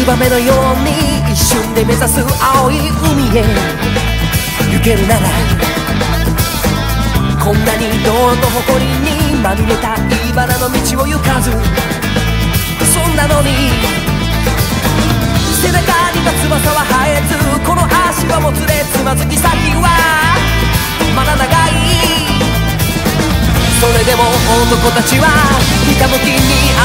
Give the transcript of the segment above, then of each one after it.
ツバメのように一瞬で目指す青い海へ。行けるならこんなに泥と誇りにまみれた茨の道を行かず。そんなのに。背中には翼は生えずこの足はもつれつまずき先は。まだ長い。それでも男たちはひたむきに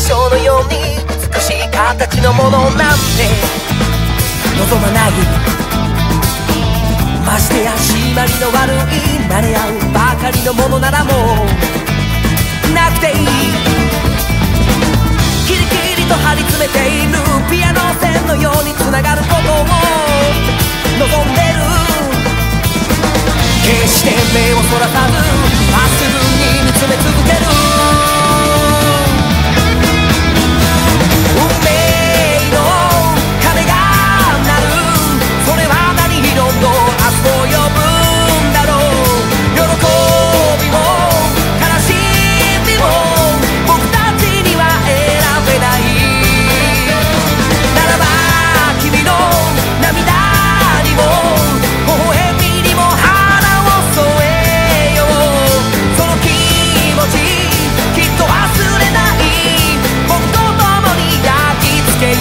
美しい形のものなんて望まないましてや締まりの悪い慣れ合うばかりのものならもうなくていい。キリキリと張り詰めているピアノ線のようにつながることを望んでる。決して目をそらさずまっすぐに見つめ続け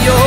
よ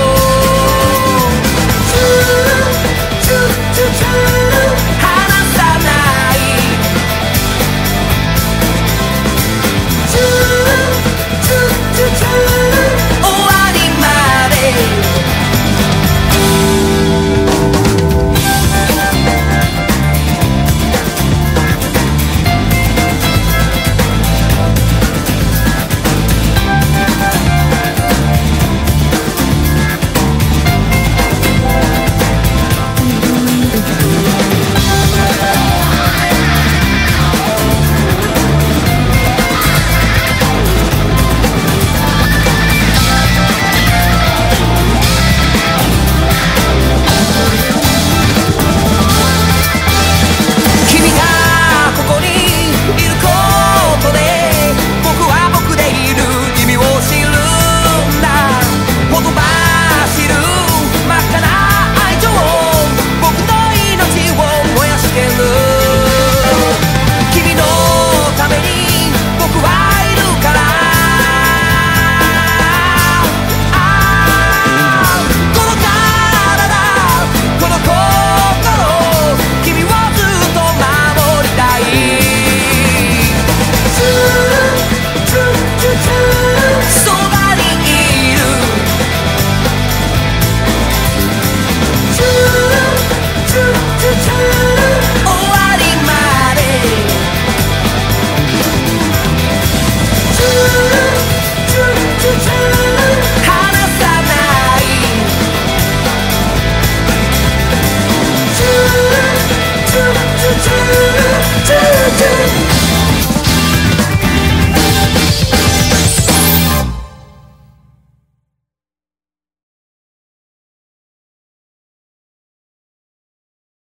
To.